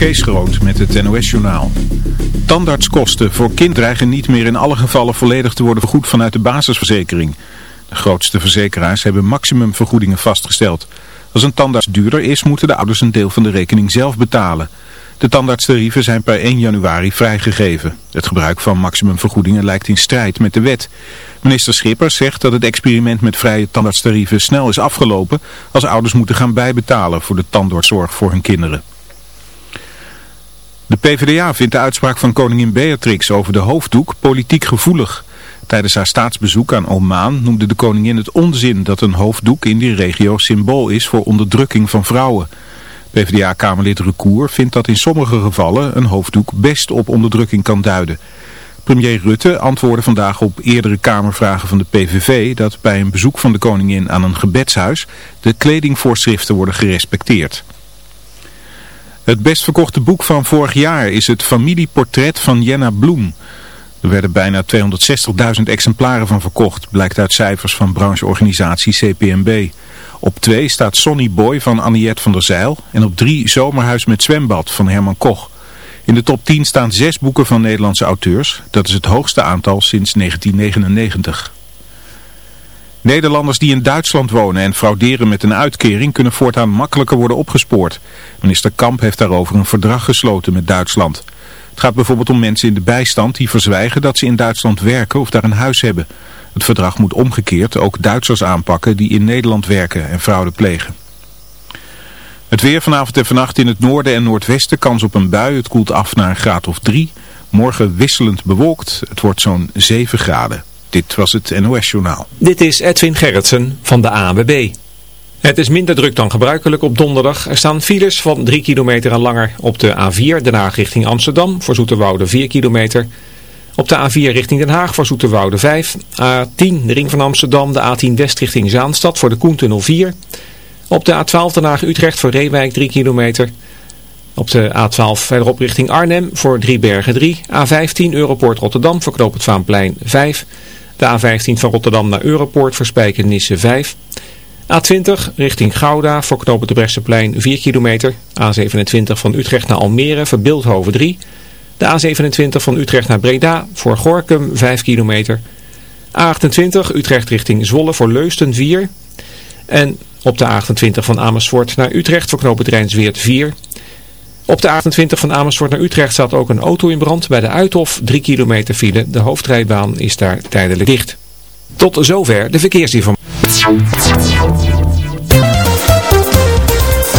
Kees Groot met het NOS-journaal. Tandartskosten voor kind dreigen niet meer in alle gevallen volledig te worden vergoed vanuit de basisverzekering. De grootste verzekeraars hebben maximumvergoedingen vastgesteld. Als een tandarts duurder is, moeten de ouders een deel van de rekening zelf betalen. De tandartstarieven zijn per 1 januari vrijgegeven. Het gebruik van maximumvergoedingen lijkt in strijd met de wet. Minister Schippers zegt dat het experiment met vrije tandartstarieven snel is afgelopen als ouders moeten gaan bijbetalen voor de tandartszorg voor hun kinderen. De PvdA vindt de uitspraak van koningin Beatrix over de hoofddoek politiek gevoelig. Tijdens haar staatsbezoek aan Oman noemde de koningin het onzin dat een hoofddoek in die regio symbool is voor onderdrukking van vrouwen. PvdA-kamerlid Recour vindt dat in sommige gevallen een hoofddoek best op onderdrukking kan duiden. Premier Rutte antwoordde vandaag op eerdere kamervragen van de PVV dat bij een bezoek van de koningin aan een gebedshuis de kledingvoorschriften worden gerespecteerd. Het best verkochte boek van vorig jaar is het familieportret van Jenna Bloem. Er werden bijna 260.000 exemplaren van verkocht, blijkt uit cijfers van brancheorganisatie CPMB. Op 2 staat Sonny Boy van Anniette van der Zeil en op 3 Zomerhuis met zwembad van Herman Koch. In de top 10 staan zes boeken van Nederlandse auteurs. Dat is het hoogste aantal sinds 1999. Nederlanders die in Duitsland wonen en frauderen met een uitkering kunnen voortaan makkelijker worden opgespoord. Minister Kamp heeft daarover een verdrag gesloten met Duitsland. Het gaat bijvoorbeeld om mensen in de bijstand die verzwijgen dat ze in Duitsland werken of daar een huis hebben. Het verdrag moet omgekeerd ook Duitsers aanpakken die in Nederland werken en fraude plegen. Het weer vanavond en vannacht in het noorden en noordwesten kans op een bui. Het koelt af naar een graad of 3. Morgen wisselend bewolkt. Het wordt zo'n 7 graden. Dit was het NOS Journaal. Dit is Edwin Gerritsen van de ANWB. Het is minder druk dan gebruikelijk op donderdag. Er staan files van 3 kilometer en langer op de A4 Den Haag richting Amsterdam. Voor Zoeterwoude 4 kilometer. Op de A4 richting Den Haag voor Zoeterwoude 5. A10 de ring van Amsterdam. De A10 West richting Zaanstad voor de Koentunnel 4. Op de A12 Den Haag Utrecht voor Reewijk 3 kilometer. Op de A12 verderop richting Arnhem voor Driebergen 3. A15 Europoort Rotterdam voor Knoop het Vaanplein 5. De A15 van Rotterdam naar Europoort voor Spijkenisse 5. A20 richting Gouda voor knopen de Bresseplein 4 kilometer. A27 van Utrecht naar Almere voor Beeldhoven 3. De A27 van Utrecht naar Breda voor Gorkum 5 kilometer. A28 Utrecht richting Zwolle voor Leusten 4. En op de A28 van Amersfoort naar Utrecht voor knopen Rijnsweert 4. Op de A28 van Amersfoort naar Utrecht staat ook een auto in brand bij de Uithof 3 kilometer file. De hoofdrijbaan is daar tijdelijk dicht. Tot zover de verkeersinformatie.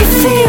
you feel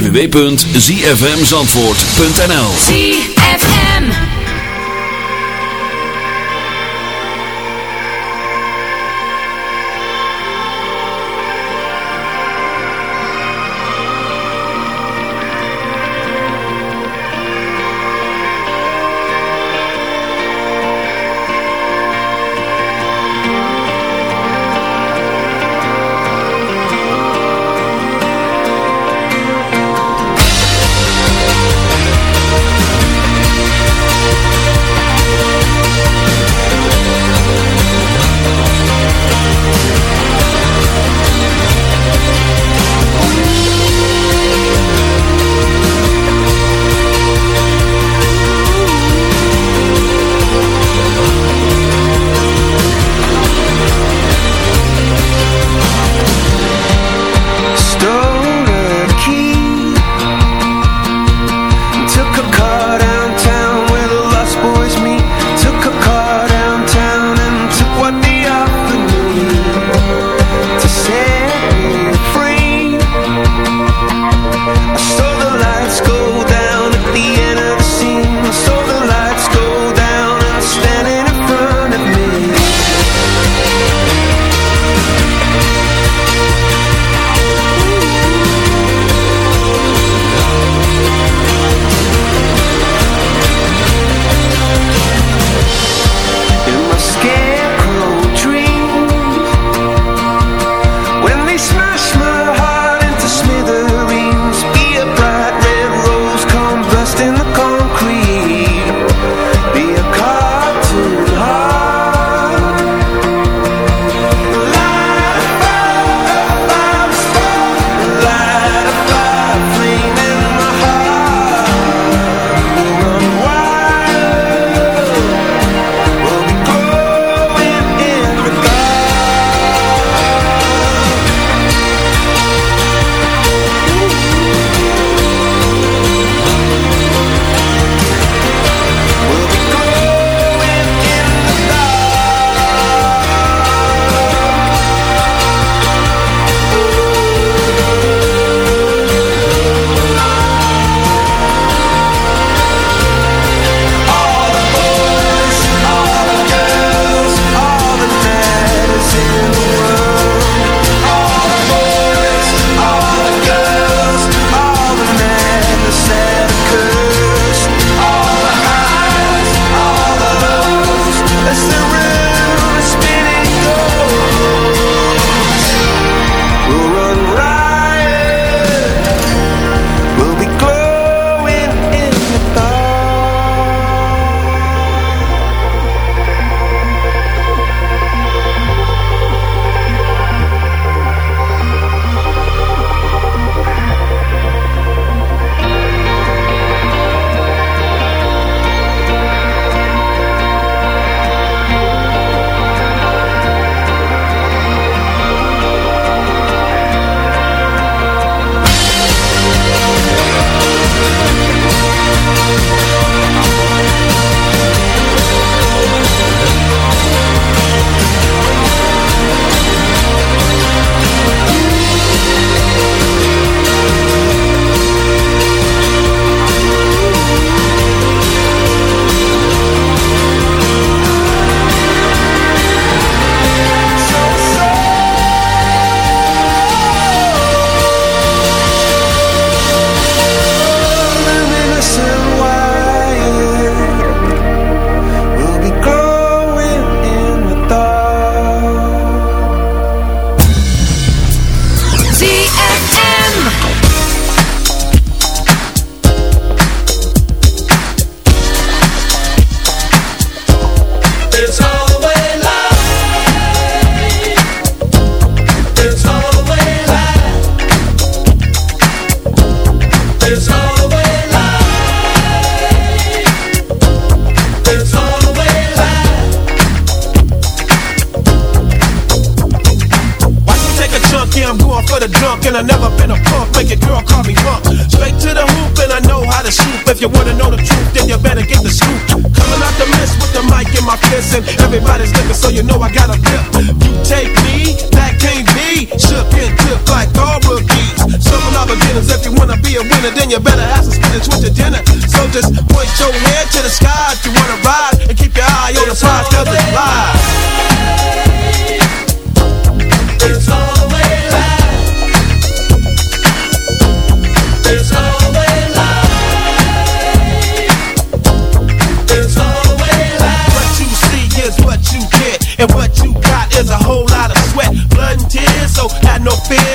www.zfmzandvoort.nl you wanna know the truth, then you better get the scoop. Coming out the mist with the mic in my fist, and everybody's looking, so you know I got a grip. You take me, that can't be. Shook and took like all rookies. Of our beginners, if you wanna be a winner, then you better have some spinach with your dinner. So just point your head to the sky if you wanna ride, and keep your eye on the prize 'cause it's live.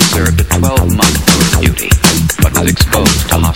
served a 12-month tour of duty, but was exposed to hostile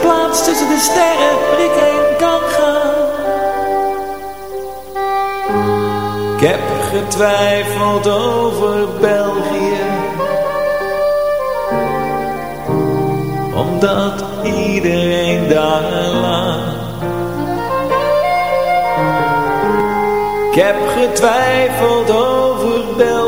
plaats tussen de sterren waar ik heen kan gaan? Ik heb getwijfeld over België. Omdat iedereen daar Ik heb getwijfeld over België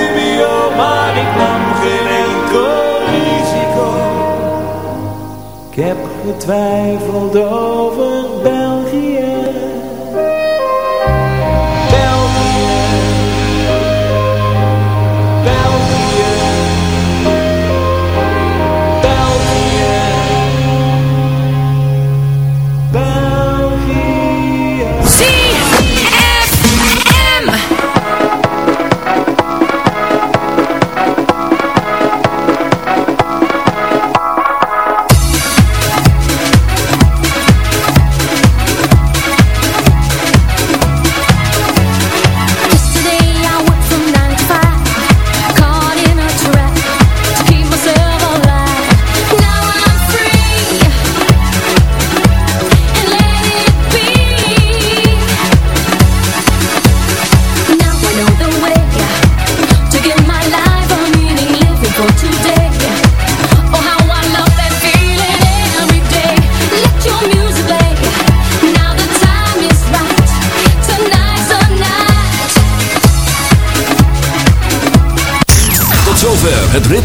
Heb getwijfeld over